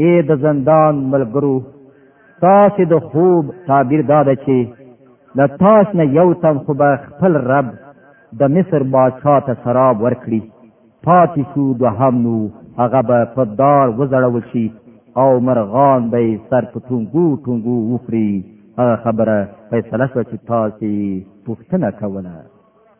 اے د زندان ملګرو تاسو د خوب تعبیر دا ده چې د تاسو نه یو تن خو به خپل رب د مصر بادشاہ ته سراب ورکړي پاتې شو دوهم نو هغه به په دار وزړول شي او مرغان به سر په ټونګو ټونګو وخوري هغه خبره فیصله شوه چې تاسو پوښتنه کوله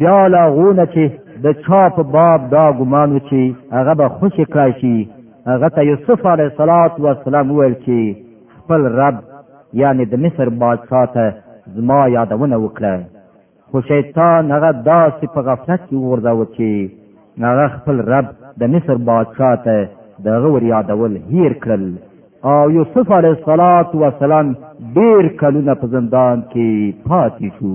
بیا لا غونه چې د چا په باب دا ګمان و چې هغه به خوشې کړای شي هغه ته یوسف علیه الصلاۃ والسلام وویل چې خپل رب یعنی د مصر بادشاه ته زما یادونه وکړه خو شیطان هغه داسې په غفلت کې وغورځاوه چې هغه خپل رب د مصر بادشاه ته د هغه ور یادول هیر کړل او یوسف علیه السلام ډیر کلونه په زندان کې پاتې شو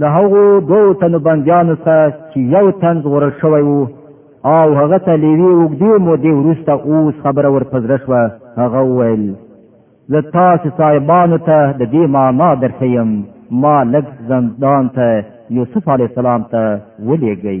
له هغو دوو تنو بندیانو څخه چې یو تن ژغورل شوی وو او هغه ته له یوې اوږدې مودې وروسته اوس خبره ور په زړه شوه هغه وویل زه تاسو صاحبانو ته د دې معنا درښیم ما لږ زندان ته یوسف علیه السلام ته ولېږئ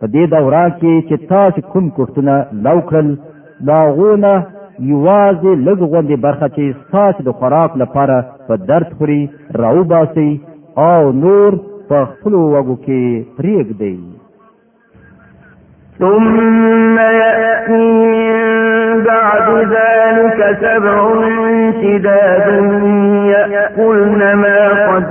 په دې دوره کې چې تاسو کوم کوښتونه لو کړل دا غونه یوازې لږ غوندې برخه چې تاسو د خوراک لپاره په درد خوري راوباسي او نور په خپل وګو کې پریږدي ثم يأتي من بعد ذلك سبع شداد يأكلن ما قد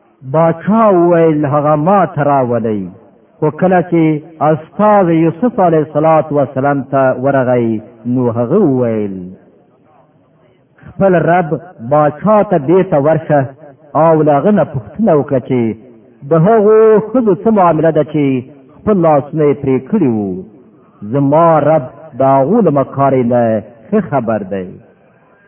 باچا وویل هغه ما ته راولئ خو کله چې استاد یوسف علیه صلات و سلام ته ورغی نو هغه وویل خپل رب باچا ته بیرته ورشه او له هغه نه پوښتنه وکړه چې د هغو ښځو څه معامله ده چې خپل لاسونه یې پرې کړي وو زما رب د هغو له مکارې نه ښه خبر دی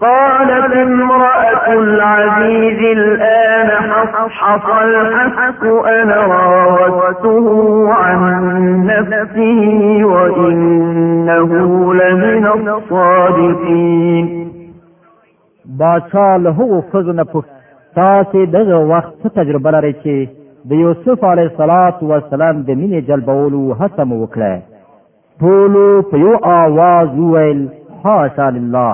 قالت امرأة العزيز الآن حصحص الحق أنا راوته عن نفسه وإنه لمن الصادقين باچا له هغو ښځو نه پوښت تاسې دغه وخت څه تجربه لرئ چې د یوسف علیه السلام د مینې جلبولو هڅه مو وکړه ټولو په یو آواز وویل حاشا لله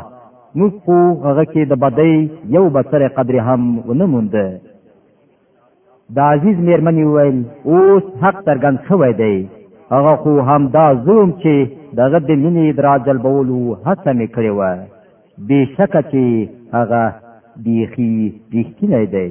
موږ خو هغه کې د بدۍ یو بسر قدر هم ونه موند د عزیز میرمنې وویل اوس حق ترګن شوی دی هغه خو هم دا زوم چې دغه د مینې دراجل بولو هڅه مې کړې وه بې شکه چې هغه بیخي رښتینی دی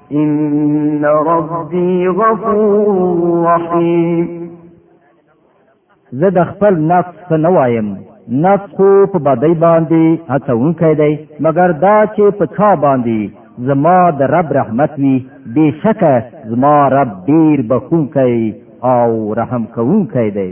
ان ربي غفور رحيم زه د خپل نفس څه نه وایم نفس خو په بدی باندې هڅونکی دی مګر دا چې په چا باندې زما د رب رحمت وي بېشکه زما رب ډیر بخونکی او رحم کوونکی دی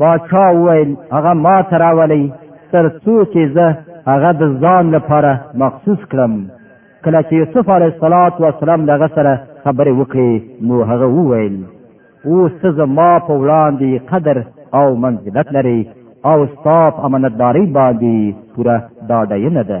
باچا وویل هغه ما ته راولئ تر څو چې زه هغه د ځان لپاره مخصوص کړم کله چې یوسف علیه الصلاۃ والسلام دغه سره خبرې وکړې نو هغه وویل اوس ته زما په وړاندې قدر او منزلت لري او ستاپ امانتداري باندې پوره ډاډه نه ده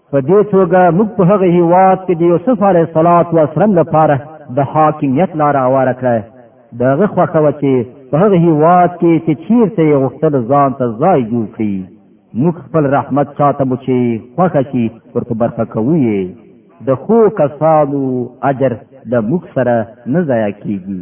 په دې توګه موږ په هغه هیواد کې د یوسف علیه السلام و اسلام لپاره د حاکمیت لار اواره کړه دغه خوښه و چې په هغه هیواد کې چې چیرته یې غوښتل ځان ته ځای جوړ کړي موږ خپل رحمت چاته مو چې خوښه شي ورته برخه کوو یې د خو کسانو اجر د موږ سره نه ضایع کیږي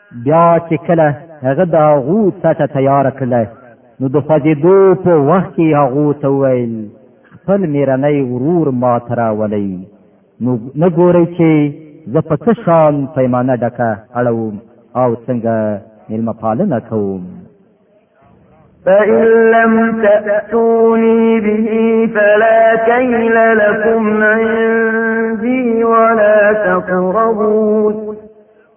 بیا چې کله هغه د هغو څټه تیار کړله نو د خوځېدو په وخت کې هغو ته وویل خپل میرنی ورور ما ته راولئ نو نه ګورئ چې زه په څه شان پیمانه ډکه اړوم او څنګه میلمه پالنه کوم فإن لم تأتوني به فلا كيل لكم عندي ولا تقربون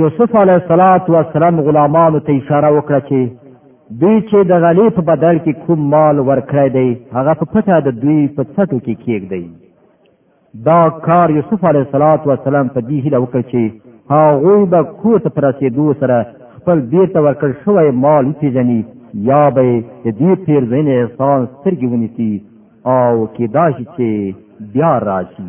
یوسف علیه السلام و سلام غلامانو ته اشاره وکړه چې دوی چې د غلې په بدل کې کوم مال ورکړی دی هغه په پټه د دوی په څټو کې کېږدی دا کار یوسف علیه السلام په دې هیله وکړ چې هغوی به کور ته په رسېدو سره خپل بیرته ورکړ شوی مال وپېژني یا به یې د دې پېرزوینې احسان سترګې ونیسي او کېدای شي چې بیا راشي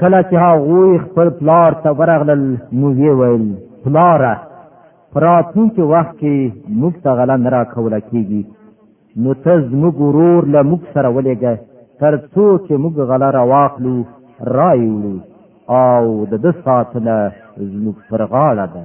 کله چې هغوی خپل پلار ته ورغلل نو یې ویل پلاره په راتلونکي وخت کې موږ ته غله نه راکوله کېږي نو ته زموږ ورور له موږ سره ولېږه تر څو چې موږ غله راواخلو رایې وړو او د ده ساتنه زموږ پر غاړه ده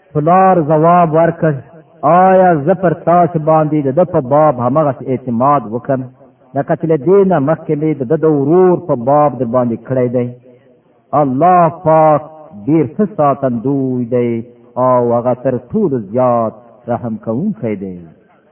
پلار جواب ورکړ آیا زه پر تاسو باندې د ده په باب همغه اعتماد وکم لکه چې له دې نه مخکې مې د ده د ورور په باب در باندې کړی دی الله پاک ډېر ښه ساتندوی دی او هغه تر ټولو زیات رحم کوونکی دی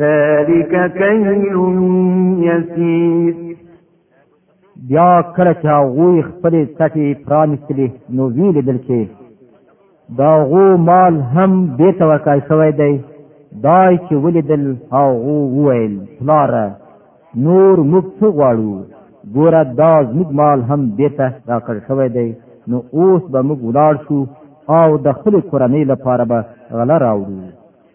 ذلك كيل يسير بیا کله چې هغوی خپلې څټې پرانیستلې نو ویې لیدل چې د هغو مال هم بېرته ورکړای شوی دی دا چې ولیدل هغو وویل پلاره نور موږ څه غواړو ګوره دا زموږ مال هم بېرته راکړ شوی دی نو اوس به موږ ولاړ شو او د خپلې کورنۍ لپاره به غله راوړو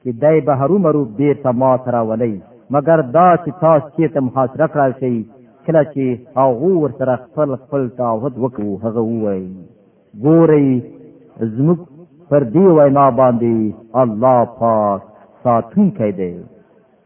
چې دی به هرومرو بیرته ما ته راولئ مګر دا چې تاسو چېرته محاصره کړای شئ کله چې هغو ورسره خپل خپل تعهد وکړو هغه ووایي ګورئ زموږ پر دې وینا باندې الله پاک ساتونکی دی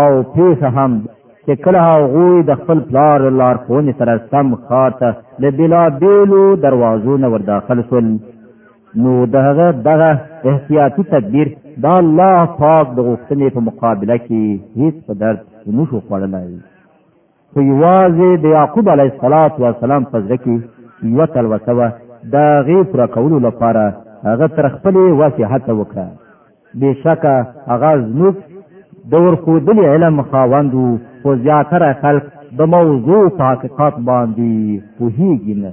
او پیښه هم چې کله هغوی د خپل پلار لارښوونې سره سم ښار ته له بېلابېلو دروازو نه ورداخل شول نو دغه دغه احتیاطي تدبیر دا الله پاک د غوښتنې په مقابله کې هیڅ په درد نشو خوړلای خو یوازې د یعقوب علیه الصلاۃ والسلام په ځل کې یو تلوسه و دا غي پر کولو لپاره هغه تر خپلې واسه هڅه وکړه بشکه هغه زموږ د ورخودلې علم خاوند او زیاتره خلک د موضوع په حقیقت باندې پوهیږي نه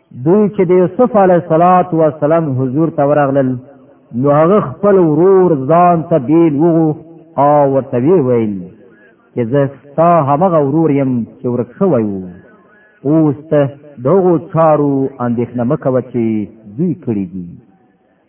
دوی چې د یوسف علی صلوات و سلام حضور ته ورغلل نو هغه خپل ورور ځان ته بیل وو او ورته ویل چې زه ستا هغه ورور یم چې ورک شوی وو اوس ته دغه چارو اندېښنه مکوه چې دوی کړی دي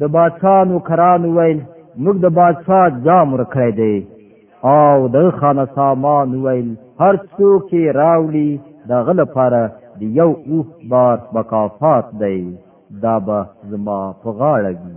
د بادشاہ نوکران ویل موږ د بادشاہ جام ورکړی دی او د خانه سامان ویل هر څوک یې راوړي د غل لپاره د یو اوښ بار مکافات دی دا به زما په غاړه وي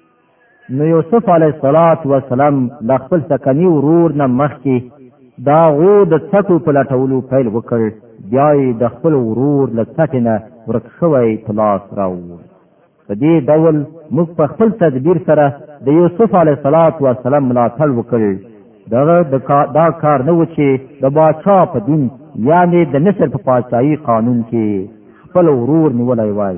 نو یوسف علیه الصلاۃ والسلام د خپل سکنی ورور نه مخکې دا غو د څټو په لټولو پیل وکړ بیا یې د خپل ورور له څټې نه ورک شوی په لاس راووړ په دې ډول موږ په خپل تدبیر سره د یوسف علیه الصلاۃ والسلام ملاتړ وکړ دغه دا کار نه و چې د باچا په دین یعنی د نصر په پاچاهي قانون کې خپل ورور نیولی وای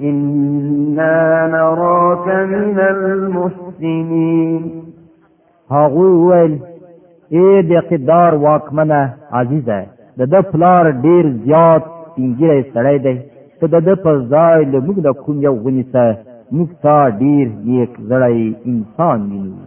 إنا نراك من المحسنين هغوی ویل اے د اقتدار واکمنه عزیزه د د پلار ډیر زیات سپینګیری سړی دی ته د د پر ځای له موږ د کوم یو ونیسه موږ تا ډیر نیک زړی انسان وینو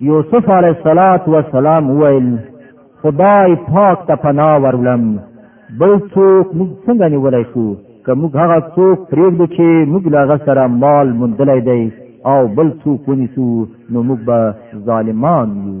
یوسف علیه الصلاۃ والسلام ویل خدای پاک ته پناه ورولم بل څوک موږ څنګه نیولای شو که موږ هغه څوک پرېږدو چې موږ له هغه سره مال موندلی دی او بل څوک ونیسو نو موږ به ظالمان یو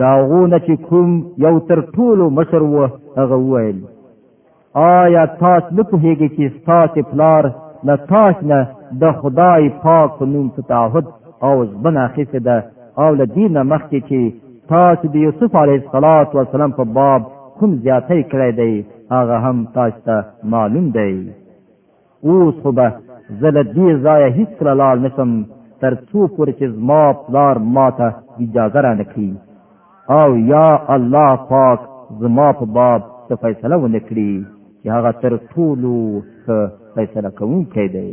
دا غونه چې کوم یو تر ټولو مشر و هغه وویل آیا تاسو نه پوهیږئ چې ستاسو پلار له تاسو نه د خدای پاک په نوم څه تعهد او ژمنه اخیستې ده او له دې نه مخکې چې تاسو د یوسف علیه السلام په باب کوم زیاتی کړی دی هغه هم تاسو ته معلوم دی اوس خو به زه له دې ځایه هیڅکله لاړ نه شم تر څو پورې چې زما پلار ما ته اجازه را نه کړي او یا الله پاک زما په باب څه فیصله ونه کړي چې هغه تر ټولو ښه فیصله کوونکی دی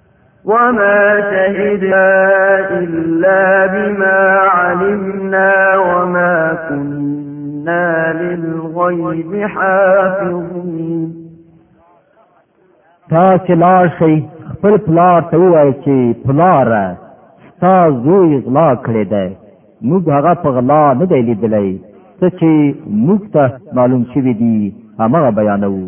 وما شهدنا إلا بما علمنا وما كنا للغيب حافظين تاسو لار شي خپل پلار ته وایي چې پلار ستا زوی غلا کړی دی موږ هغه په غلا نه دی لیدلی څه چې موږ ته معلوم شوي دي همغه بیانوو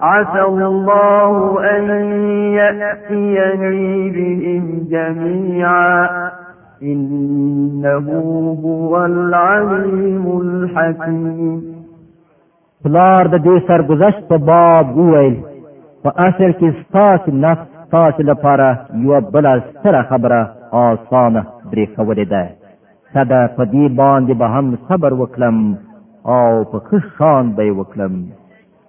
عسى الله أن يأتيني بهم جميعا إنه هو العليم الحكيم پلار د دې سرګذشت په باب وویل په اصل کې ستاسو نفس ستاسو لپاره یو بل ستره خبره آسانه درې کولې ده صدا په دې باندې به هم صبر وکړم او په ښه شان به وکړم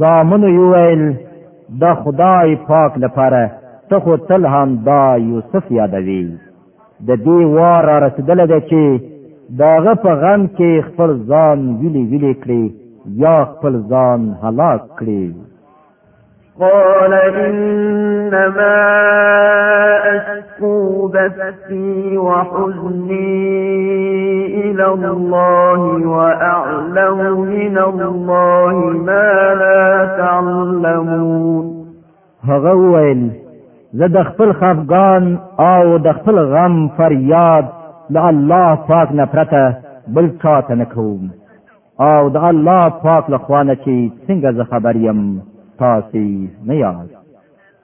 زامنو یې ویل د خدای پاک لپاره ته خو تل هم دا یوسف یادوي د دې وار را رسېدلی دی چې د هغه په غم کې خپل ځان ویلې ویلې کړي یا خپل ځان هلاک کړي قال إنما أشكو بثي وحزني إلى الله وأعلم من الله ما لا تعلمون هغه ویل زه د خپل خفګان او د خپل غم فریاد د الله پاک نه پرته بل چاته نه کوم او د الله پاک له خوانه چې څنګه زه خبر یم تاسو نه یاست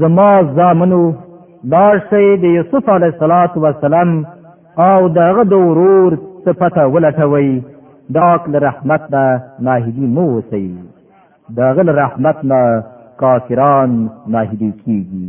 زما زامنو دا شی د یوسف علی صلوات و سلام او دغه د ورور څه پته ولټوي دا کل رحمت نه ناهیدی مو وسی دغه رحمت نه کافران ناهیدی کیږي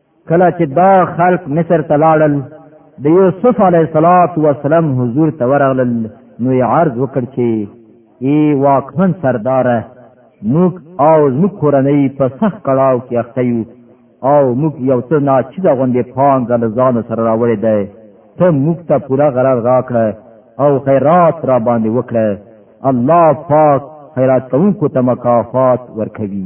کله چې دا خلق مصر ته لاړل د یوسف علیه الصلاۃ والسلام حضور ته ورغلل نو یې عرض وکړ چې ای واکمن سردار موږ او موږ کورنۍ په سخت کړهو کې اخته یو او موږ یو څه ناچیز غوندې پانګه له ځان سره راوړې ده ته موږ ته پوره غرار راکړه او خیرات را باندې وکړه الله پاک خیرات کوونکو ته مکافات ورکوي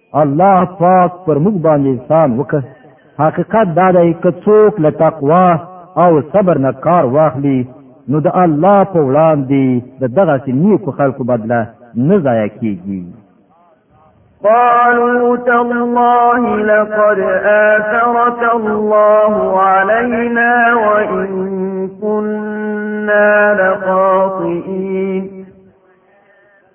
الله پاک پر موږ باندې انسان وکړ حقیقت دا دی که څوک له تقوا او صبر نه کار واخلي نو د الله په وړاندې د دغه نیکو خلکو بدله نه ضایع کیږي قالوا تالله لقد آثرك الله علينا وإن كنا لخاطئين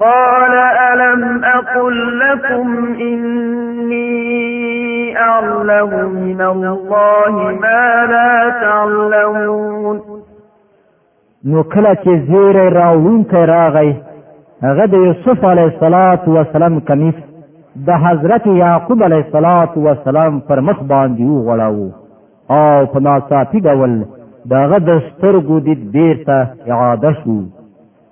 قال ألم أقل لكم إني أعلم من الله ما لا تعلمون نو کله چې زیری راوونکی راغی هغه د یوسف علیه الصلاۃ والسلام کمیس د حضرت یعقوب علیه الصلاۃ والسلام پر مخ باندې وغړاوه او په ناڅاپي ډول دغه د سترګو دید بیرته اعاده شو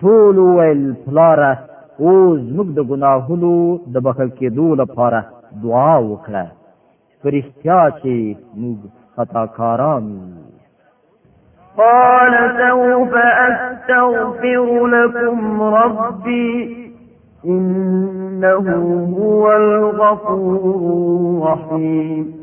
ټول ویل پلاره او زموږ د ګناهونو د بخښل کېدو لپاره دعا وکړه په رښتیا چې موږ خطاکاران یو قال سوف أستغفر لكم ربي إنه هو الغفور الرحيم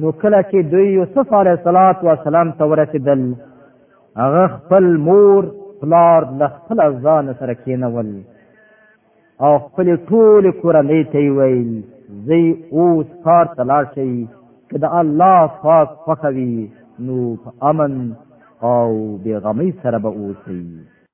نو کله چې دوی یوسف علیه الصلاۃ والسلام ته ورسېدل هغه خپل مور پلار له خپل ځان سره کېنول او خپل ټول کورنۍ ته ویل زی اوس کار ته لاړ شئ که د الله پاک خوښوي نو په امن او بې غمۍ سره به اوسئ